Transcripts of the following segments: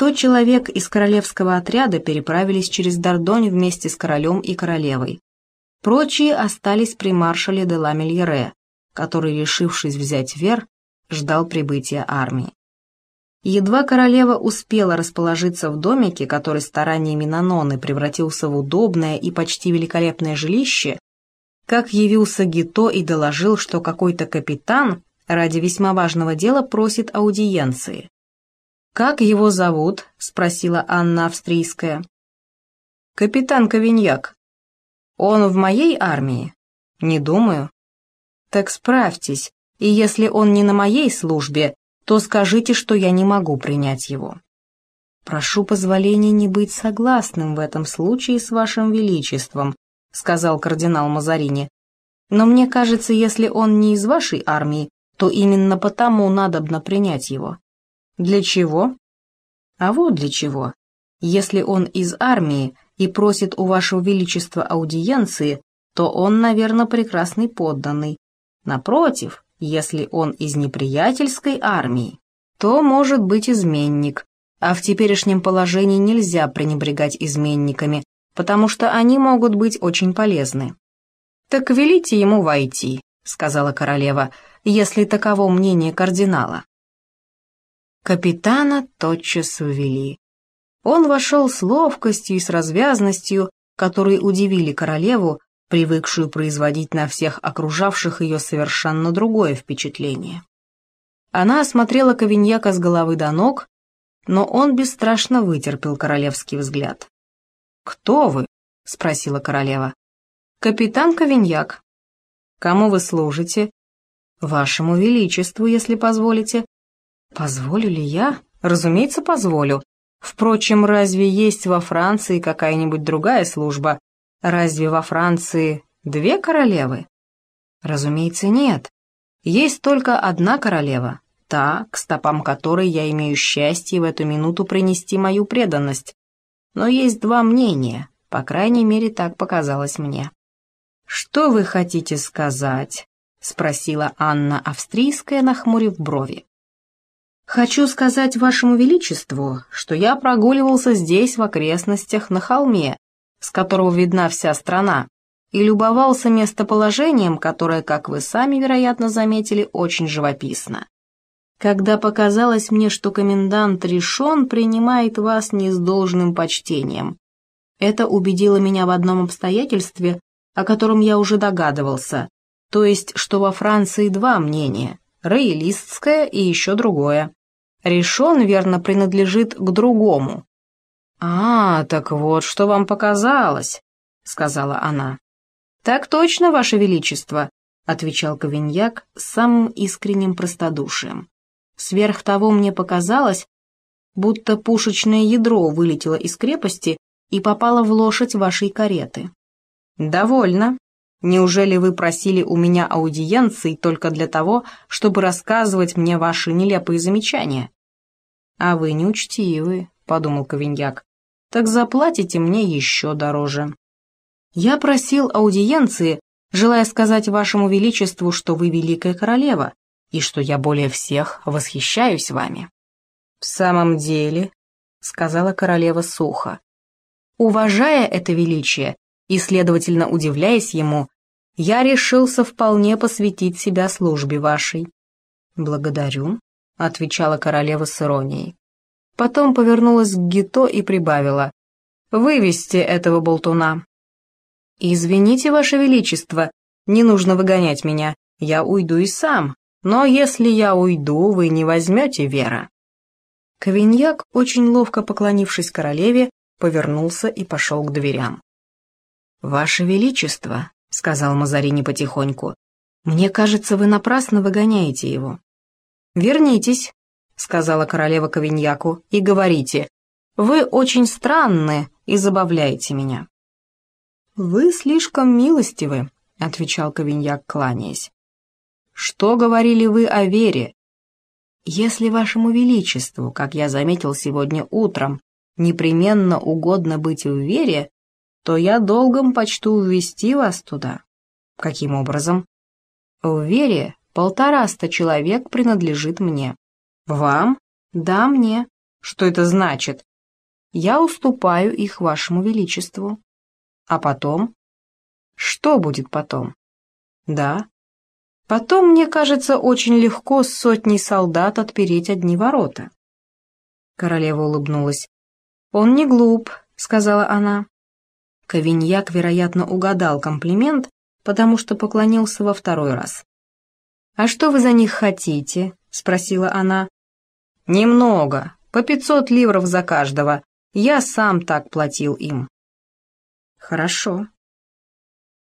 Сто человек из королевского отряда переправились через Дордонь вместе с королем и королевой. Прочие остались при маршале де ла Мельере, который, решившись взять Вер, ждал прибытия армии. Едва королева успела расположиться в домике, который стараниями Наноны превратился в удобное и почти великолепное жилище, как явился Гито и доложил, что какой-то капитан ради весьма важного дела просит аудиенции. «Как его зовут?» — спросила Анна Австрийская. «Капитан Ковиньяк. Он в моей армии?» «Не думаю». «Так справьтесь, и если он не на моей службе, то скажите, что я не могу принять его». «Прошу позволения не быть согласным в этом случае с вашим величеством», — сказал кардинал Мазарини. «Но мне кажется, если он не из вашей армии, то именно потому надобно принять его». «Для чего?» «А вот для чего. Если он из армии и просит у вашего величества аудиенции, то он, наверное, прекрасный подданный. Напротив, если он из неприятельской армии, то может быть изменник, а в теперешнем положении нельзя пренебрегать изменниками, потому что они могут быть очень полезны. «Так велите ему войти», — сказала королева, «если таково мнение кардинала». Капитана тотчас ввели. Он вошел с ловкостью и с развязностью, которые удивили королеву, привыкшую производить на всех окружавших ее совершенно другое впечатление. Она осмотрела Ковиньяка с головы до ног, но он бесстрашно вытерпел королевский взгляд. «Кто вы?» — спросила королева. «Капитан Ковиньяк». «Кому вы служите?» «Вашему Величеству, если позволите». «Позволю ли я?» «Разумеется, позволю. Впрочем, разве есть во Франции какая-нибудь другая служба? Разве во Франции две королевы?» «Разумеется, нет. Есть только одна королева, та, к стопам которой я имею счастье в эту минуту принести мою преданность. Но есть два мнения, по крайней мере, так показалось мне. «Что вы хотите сказать?» — спросила Анна Австрийская, нахмурив брови. «Хочу сказать вашему величеству, что я прогуливался здесь, в окрестностях, на холме, с которого видна вся страна, и любовался местоположением, которое, как вы сами, вероятно, заметили, очень живописно когда показалось мне, что комендант решен принимает вас не с должным почтением. Это убедило меня в одном обстоятельстве, о котором я уже догадывался, то есть, что во Франции два мнения, роялистское и еще другое. Решен, верно, принадлежит к другому. «А, так вот, что вам показалось», — сказала она. «Так точно, Ваше Величество», — отвечал Ковиньяк с самым искренним простодушием. Сверх того мне показалось, будто пушечное ядро вылетело из крепости и попало в лошадь вашей кареты. «Довольно. Неужели вы просили у меня аудиенции только для того, чтобы рассказывать мне ваши нелепые замечания?» «А вы неучтивы», — подумал Ковиньяк. «Так заплатите мне еще дороже». «Я просил аудиенции, желая сказать вашему величеству, что вы великая королева, и что я более всех восхищаюсь вами». «В самом деле», — сказала королева сухо, «уважая это величие и, следовательно, удивляясь ему, я решился вполне посвятить себя службе вашей». «Благодарю», — отвечала королева с иронией. Потом повернулась к Гито и прибавила, «Вывести этого болтуна». «Извините, ваше величество, не нужно выгонять меня, я уйду и сам, но если я уйду, вы не возьмете Вера». Кавиньяк, очень ловко поклонившись королеве, повернулся и пошел к дверям. «Ваше Величество», — сказал Мазарини потихоньку, — «мне кажется, вы напрасно выгоняете его». «Вернитесь», — сказала королева Кавиньяку, — «и говорите, вы очень странны и забавляете меня». «Вы слишком милостивы», — отвечал Кавиньяк, кланяясь. Что говорили вы о вере? Если вашему величеству, как я заметил сегодня утром, непременно угодно быть в вере, то я долгом почту ввести вас туда. Каким образом? В вере полтораста человек принадлежит мне. Вам? Да, мне. Что это значит? Я уступаю их вашему величеству. А потом? Что будет потом? Да. Потом, мне кажется, очень легко с сотней солдат отпереть одни ворота. Королева улыбнулась. «Он не глуп», — сказала она. Кавиньяк, вероятно, угадал комплимент, потому что поклонился во второй раз. «А что вы за них хотите?» — спросила она. «Немного, по пятьсот ливров за каждого. Я сам так платил им». «Хорошо».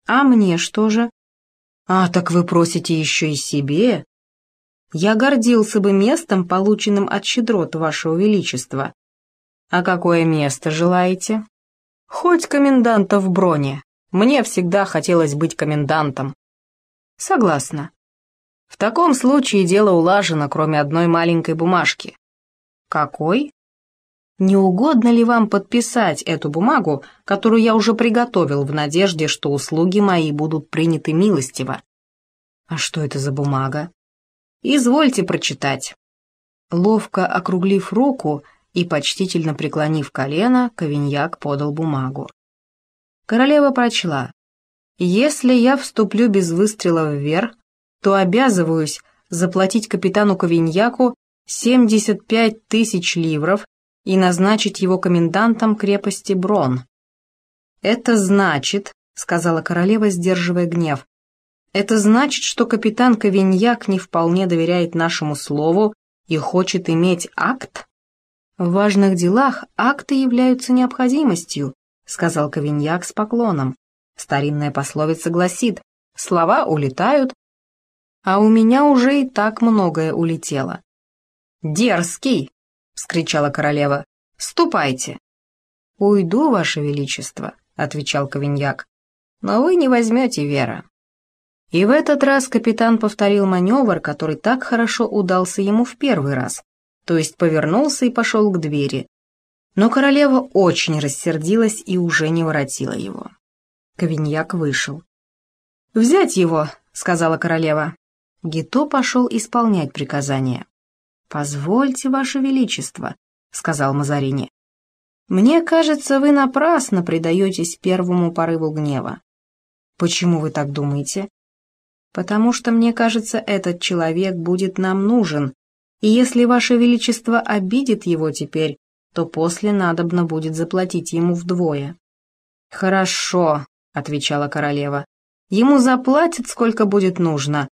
«А мне что же?» «А, так вы просите еще и себе?» «Я гордился бы местом, полученным от щедрот вашего величества». «А какое место желаете?» «Хоть коменданта в броне. Мне всегда хотелось быть комендантом». «Согласна. В таком случае дело улажено, кроме одной маленькой бумажки». «Какой?» «Не угодно ли вам подписать эту бумагу, которую я уже приготовил в надежде, что услуги мои будут приняты милостиво?» «А что это за бумага?» «Извольте прочитать». Ловко округлив руку и почтительно преклонив колено, Ковиньяк подал бумагу. Королева прочла. «Если я вступлю без выстрела вверх, то обязываюсь заплатить капитану Ковиньяку 75 тысяч ливров и назначить его комендантом крепости Брон». «Это значит», — сказала королева, сдерживая гнев, «это значит, что капитан Ковиньяк не вполне доверяет нашему слову и хочет иметь акт?» «В важных делах акты являются необходимостью», — сказал Ковиньяк с поклоном. Старинная пословица гласит «слова улетают, а у меня уже и так многое улетело». «Дерзкий!» — вскричала королева. «Ступайте!» «Уйду, ваше величество», — отвечал Ковиньяк. «Но вы не возьмете Вера». И в этот раз капитан повторил маневр, который так хорошо удался ему в первый раз, то есть повернулся и пошел к двери. Но королева очень рассердилась и уже не воротила его. Ковиньяк вышел. «Взять его», — сказала королева. Гито пошел исполнять приказание. «Позвольте, Ваше Величество», — сказал Мазарини. «Мне кажется, вы напрасно предаетесь первому порыву гнева». «Почему вы так думаете?» «Потому что, мне кажется, этот человек будет нам нужен, и если Ваше Величество обидит его теперь, то после надобно будет заплатить ему вдвое». «Хорошо», — отвечала королева. «Ему заплатят, сколько будет нужно,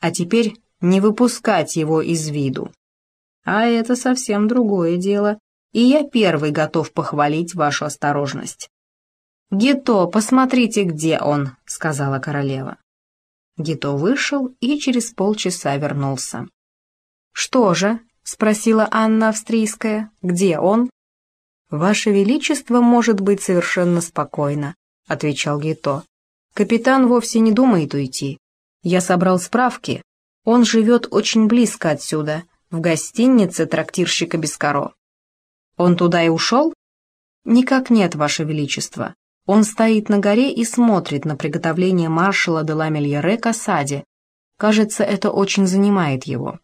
а теперь не выпускать его из виду. А это совсем другое дело, и я первый готов похвалить вашу осторожность». «Гито, посмотрите, где он», — сказала королева. Гито вышел и через полчаса вернулся. «Что же?» — спросила Анна Австрийская. «Где он?» «Ваше Величество может быть совершенно спокойно», — отвечал Гито. «Капитан вовсе не думает уйти. Я собрал справки. Он живет очень близко отсюда, в гостинице трактирщика Бескаро». «Он туда и ушел?» «Никак нет, Ваше Величество. Он стоит на горе и смотрит на приготовление маршала де ла Мельере к осаде. Кажется, это очень занимает его».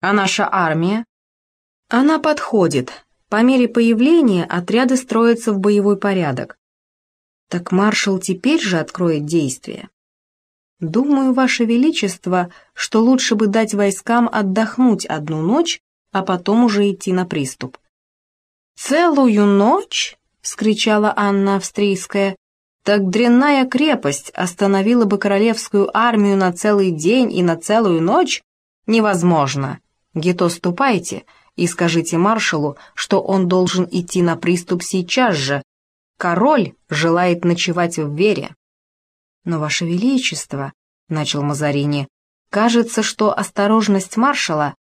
А наша армия? Она подходит. По мере появления отряды строятся в боевой порядок. Так маршал теперь же откроет действие. Думаю, Ваше Величество, что лучше бы дать войскам отдохнуть одну ночь, а потом уже идти на приступ. «Целую ночь?» — вскричала Анна Австрийская. «Так дрянная крепость остановила бы королевскую армию на целый день и на целую ночь? Невозможно. Гето, ступайте и скажите маршалу, что он должен идти на приступ сейчас же. Король желает ночевать в Вере. Но, Ваше Величество, — начал Мазарини, — кажется, что осторожность маршала...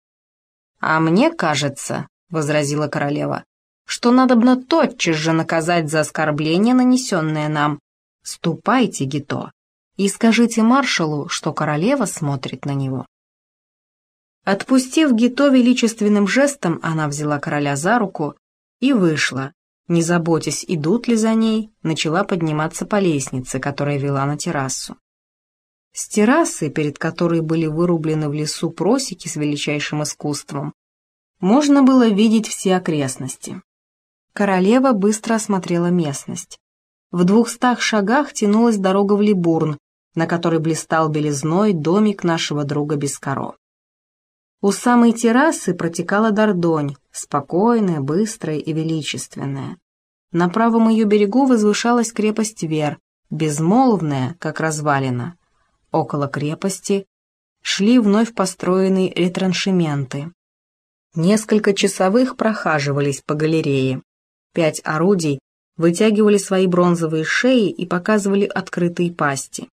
А мне кажется, — возразила королева, — что надобно тотчас же наказать за оскорбление, нанесенное нам. Ступайте, Гито, и скажите маршалу, что королева смотрит на него. Отпустив Гито величественным жестом, она взяла короля за руку и вышла. Не заботясь, идут ли за ней, начала подниматься по лестнице, которая вела на террасу. С террасы, перед которой были вырублены в лесу просеки с величайшим искусством, можно было видеть все окрестности. Королева быстро осмотрела местность. В двухстах шагах тянулась дорога в Либурн, на которой блистал белизной домик нашего друга Бескаро. У самой террасы протекала Дордонь, спокойная, быстрая и величественная. На правом ее берегу возвышалась крепость Вер, безмолвная, как развалина. Около крепости шли вновь построенные ретраншементы. Несколько часовых прохаживались по галерее. Пять орудий вытягивали свои бронзовые шеи и показывали открытые пасти.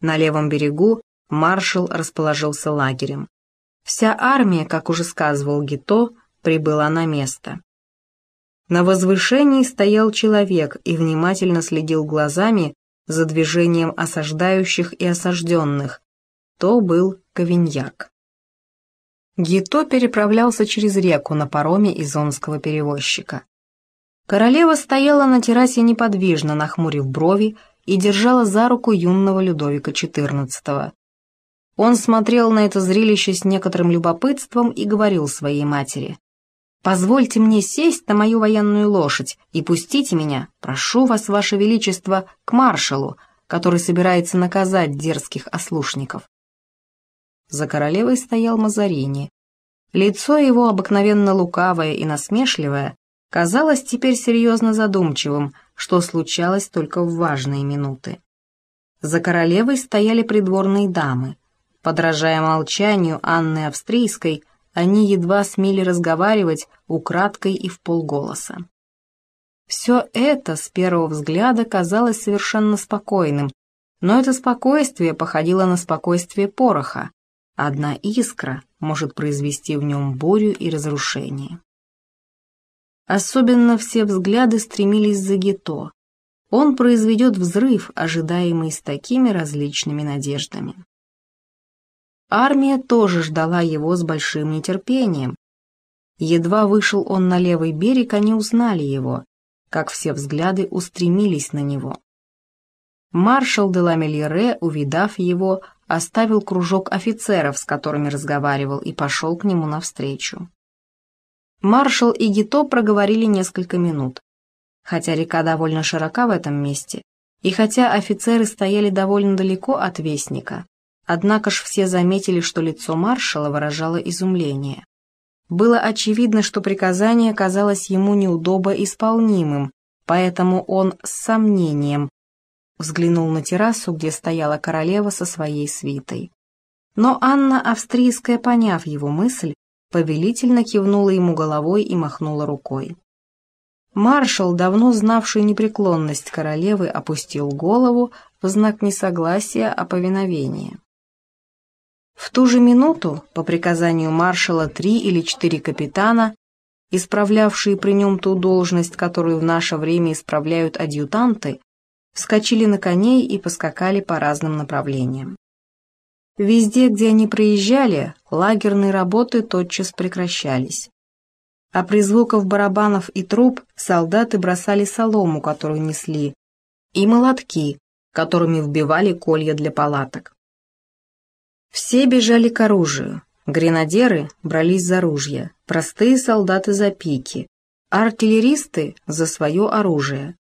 На левом берегу маршал расположился лагерем. Вся армия, как уже сказывал Гито, прибыла на место. На возвышении стоял человек и внимательно следил глазами за движением осаждающих и осажденных. То был Ковиньяк. Гито переправлялся через реку на пароме изонского перевозчика. Королева стояла на террасе неподвижно, нахмурив брови и держала за руку юного Людовика XIV. Он смотрел на это зрелище с некоторым любопытством и говорил своей матери. «Позвольте мне сесть на мою военную лошадь и пустите меня, прошу вас, ваше величество, к маршалу, который собирается наказать дерзких ослушников». За королевой стоял Мазарини. Лицо его, обыкновенно лукавое и насмешливое, казалось теперь серьезно задумчивым, что случалось только в важные минуты. За королевой стояли придворные дамы. Подражая молчанию Анны Австрийской, они едва смели разговаривать украдкой и в полголоса. Все это с первого взгляда казалось совершенно спокойным, но это спокойствие походило на спокойствие пороха. Одна искра может произвести в нем бурю и разрушение. Особенно все взгляды стремились за Гето. Он произведет взрыв, ожидаемый с такими различными надеждами. Армия тоже ждала его с большим нетерпением. Едва вышел он на левый берег, они узнали его, как все взгляды устремились на него. Маршал де Ламельере, увидав его, оставил кружок офицеров, с которыми разговаривал, и пошел к нему навстречу. Маршал и Гито проговорили несколько минут. Хотя река довольно широка в этом месте, и хотя офицеры стояли довольно далеко от Вестника, однако ж все заметили, что лицо маршала выражало изумление. Было очевидно, что приказание казалось ему неудобо исполнимым, поэтому он с сомнением взглянул на террасу, где стояла королева со своей свитой. Но Анна Австрийская, поняв его мысль, повелительно кивнула ему головой и махнула рукой. Маршал, давно знавший непреклонность королевы, опустил голову в знак несогласия о повиновении. В ту же минуту, по приказанию маршала, три или четыре капитана, исправлявшие при нем ту должность, которую в наше время исправляют адъютанты, вскочили на коней и поскакали по разным направлениям. Везде, где они проезжали, лагерные работы тотчас прекращались. А при звуках барабанов и труб солдаты бросали солому, которую несли, и молотки, которыми вбивали колья для палаток. Все бежали к оружию. Гренадеры брались за ружья, простые солдаты за пики, артиллеристы за свое оружие.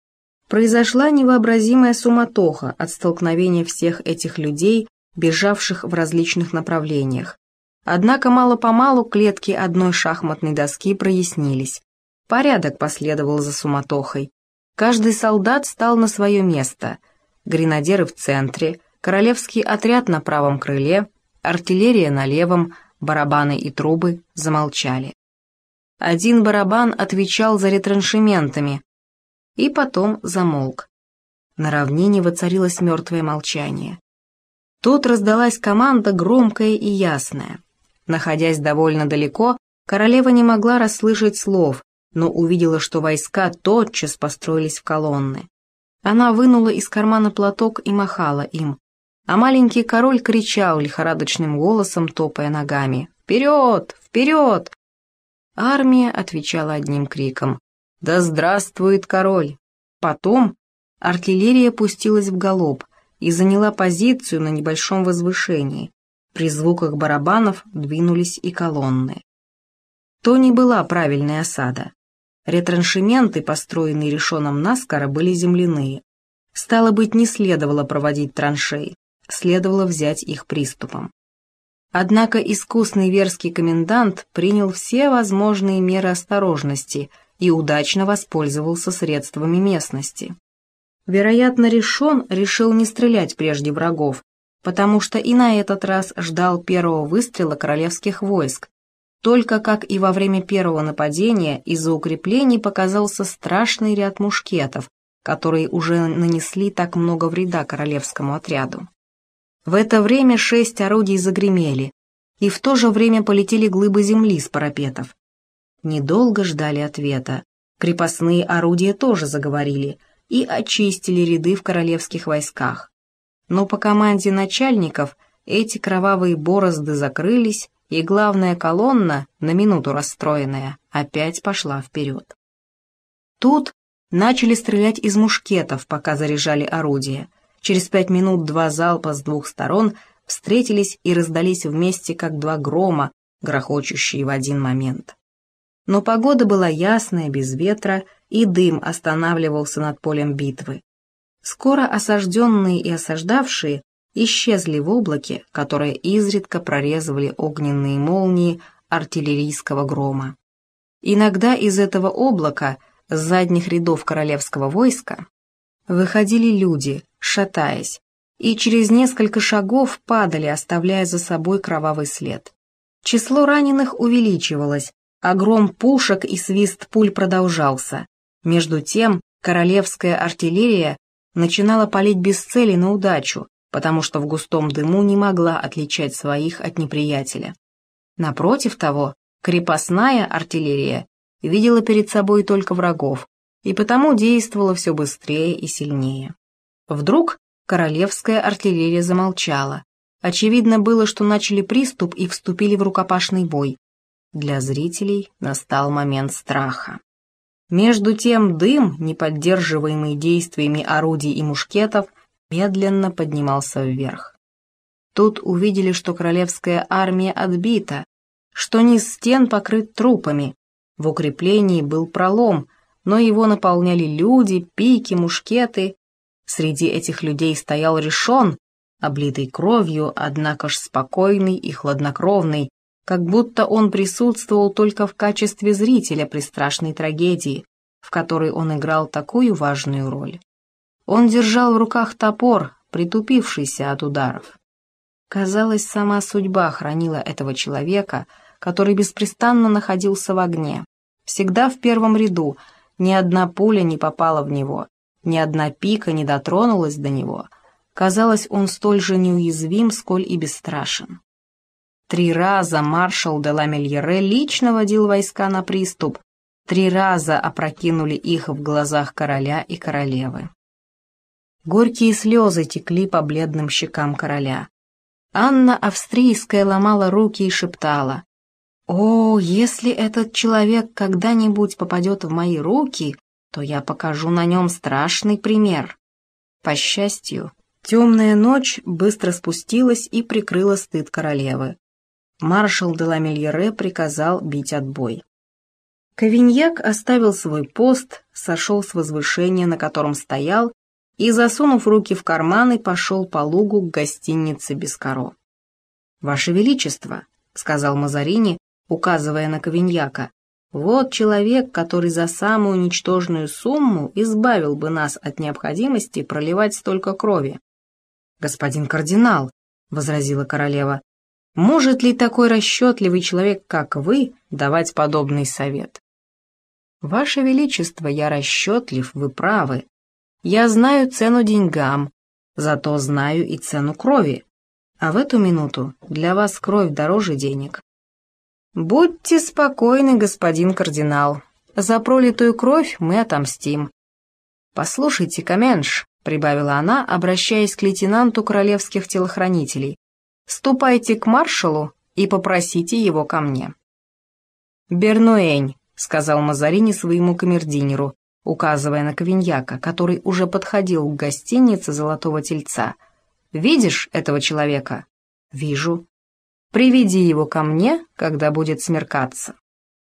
Произошла невообразимая суматоха от столкновения всех этих людей бежавших в различных направлениях. Однако мало-помалу клетки одной шахматной доски прояснились. Порядок последовал за суматохой. Каждый солдат стал на свое место. Гренадеры в центре, королевский отряд на правом крыле, артиллерия на левом, барабаны и трубы замолчали. Один барабан отвечал за ретраншементами и потом замолк. На равнине воцарилось мертвое молчание. Тут раздалась команда громкая и ясная. Находясь довольно далеко, королева не могла расслышать слов, но увидела, что войска тотчас построились в колонны. Она вынула из кармана платок и махала им, а маленький король кричал лихорадочным голосом, топая ногами «Вперед! Вперед!» Армия отвечала одним криком «Да здравствует король!» Потом артиллерия пустилась в галоп, и заняла позицию на небольшом возвышении. При звуках барабанов двинулись и колонны. то не была правильная осада. Ретраншементы, построенные решеном наскоро, были земляные. Стало быть, не следовало проводить траншеи, следовало взять их приступом. Однако искусный верский комендант принял все возможные меры осторожности и удачно воспользовался средствами местности. Вероятно, Решон решил не стрелять прежде врагов, потому что и на этот раз ждал первого выстрела королевских войск, только как и во время первого нападения из-за укреплений показался страшный ряд мушкетов, которые уже нанесли так много вреда королевскому отряду. В это время шесть орудий загремели, и в то же время полетели глыбы земли с парапетов. Недолго ждали ответа. Крепостные орудия тоже заговорили и очистили ряды в королевских войсках. Но по команде начальников эти кровавые борозды закрылись, и главная колонна, на минуту расстроенная, опять пошла вперед. Тут начали стрелять из мушкетов, пока заряжали орудия. Через пять минут два залпа с двух сторон встретились и раздались вместе, как два грома, грохочущие в один момент. Но погода была ясная, без ветра, и дым останавливался над полем битвы. Скоро осажденные и осаждавшие исчезли в облаке, которое изредка прорезывали огненные молнии артиллерийского грома. Иногда из этого облака, с задних рядов королевского войска, выходили люди, шатаясь, и через несколько шагов падали, оставляя за собой кровавый след. Число раненых увеличивалось, а гром пушек и свист пуль продолжался. Между тем королевская артиллерия начинала палить без цели на удачу, потому что в густом дыму не могла отличать своих от неприятеля. Напротив того, крепостная артиллерия видела перед собой только врагов, и потому действовала все быстрее и сильнее. Вдруг королевская артиллерия замолчала. Очевидно было, что начали приступ и вступили в рукопашный бой. Для зрителей настал момент страха. Между тем дым, не поддерживаемый действиями орудий и мушкетов, медленно поднимался вверх. Тут увидели, что королевская армия отбита, что низ стен покрыт трупами. В укреплении был пролом, но его наполняли люди, пики, мушкеты. Среди этих людей стоял решен, облитый кровью, однако ж спокойный и хладнокровный, как будто он присутствовал только в качестве зрителя при страшной трагедии, в которой он играл такую важную роль. Он держал в руках топор, притупившийся от ударов. Казалось, сама судьба хранила этого человека, который беспрестанно находился в огне. Всегда в первом ряду, ни одна пуля не попала в него, ни одна пика не дотронулась до него. Казалось, он столь же неуязвим, сколь и бесстрашен. Три раза маршал де Ламельере лично водил войска на приступ, три раза опрокинули их в глазах короля и королевы. Горькие слезы текли по бледным щекам короля. Анна Австрийская ломала руки и шептала. «О, если этот человек когда-нибудь попадет в мои руки, то я покажу на нем страшный пример». По счастью, темная ночь быстро спустилась и прикрыла стыд королевы. Маршал де Ламельере приказал бить отбой. Кавиньяк оставил свой пост, сошел с возвышения, на котором стоял, и, засунув руки в карманы, пошел по лугу к гостинице Бескаро. «Ваше Величество», — сказал Мазарини, указывая на Ковиньяка, «вот человек, который за самую ничтожную сумму избавил бы нас от необходимости проливать столько крови». «Господин кардинал», — возразила королева, «может ли такой расчетливый человек, как вы, давать подобный совет?» «Ваше Величество, я расчетлив, вы правы», я знаю цену деньгам, зато знаю и цену крови. А в эту минуту для вас кровь дороже денег. Будьте спокойны, господин кардинал. За пролитую кровь мы отомстим. Послушайте, Каменш, прибавила она, обращаясь к лейтенанту королевских телохранителей. Ступайте к маршалу и попросите его ко мне. «Бернуэнь», — сказал Мазарини своему камердинеру, указывая на Ковиньяка, который уже подходил к гостинице Золотого Тельца. «Видишь этого человека?» «Вижу». «Приведи его ко мне, когда будет смеркаться».